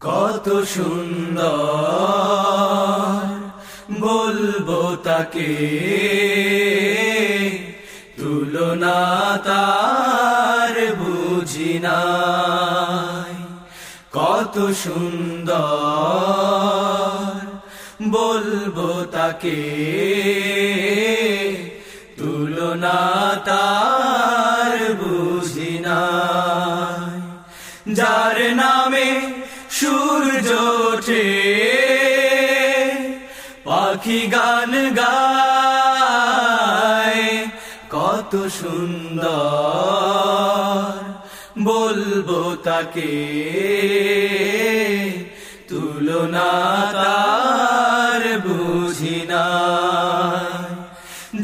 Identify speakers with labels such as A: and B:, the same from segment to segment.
A: কত সুন্দর বলব তাকে। তুলনা তার বুঝি নাই। কত সুন্দর বলব তাকে। তুলনা তার পাখি গান গায়, কত সুন্দর। বলব তাকে, তুলনা তার বুঝি না।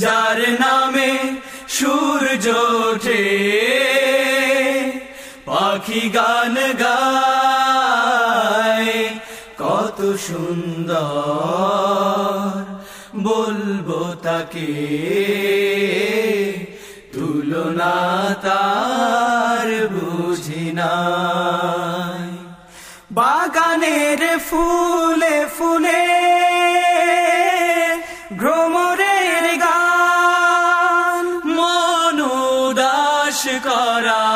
A: যার নামে সূর্য ওঠে, পাখি গান গায়, কত সুন্দর। বলব তাকে। তুলনা তার বুঝি বাগানের ফুলে ফুলে করা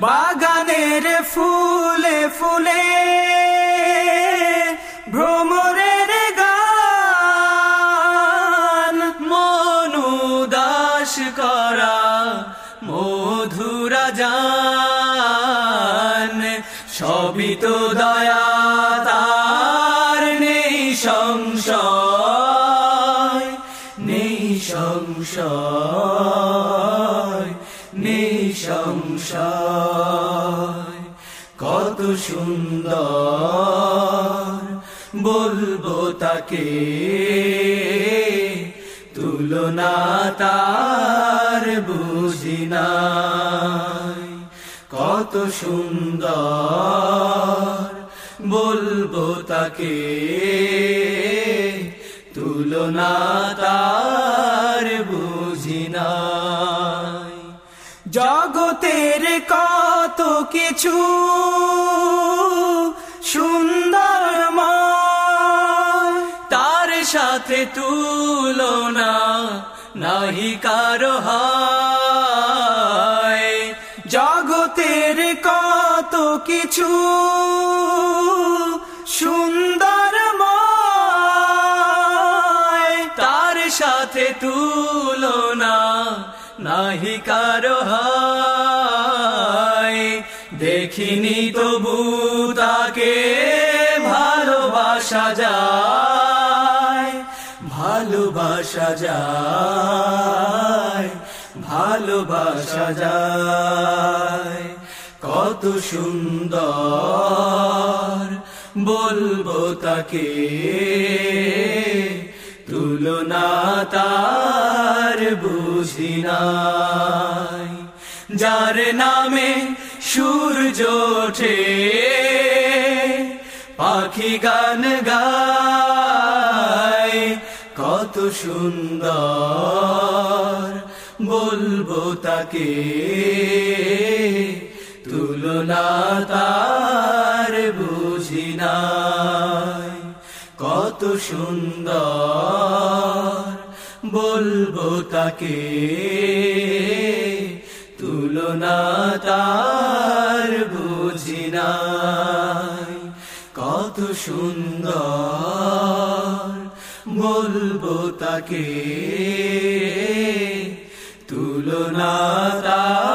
A: বাগানের ফুলে ফুলে সবই দয়া তার নেই সংশয় নেই সংশয় নেই সংশয়। কত সুন্দর বলব তাকে, তুলনা তার বুঝি নাই কত সুন্দর বলব তাকে। তুলনা তার বুঝিনা জগতের কত কিছু সুন্দর তার সাথে তুলনা নাহি কারও হয়। কিছু সুন্দর তার সাথে তুলনা নাহি কারও দেখিনি তবু তাকে ভালোবাসা যায় ভালোবাসা যায় ভালোবাসা যায়। কত সুন্দর বলব তাকে। তুলনা তার বুঝি নাই। যার নামে সূর্য ওঠে, পাখি গান গায়, কত সুন্দর বলব তাকে। তুলনা তার বুঝি কত সুন্দর বলব তাকে তুলনা তার বুঝি নাই। কত সুন্দর বলব তাকে তুলনা তার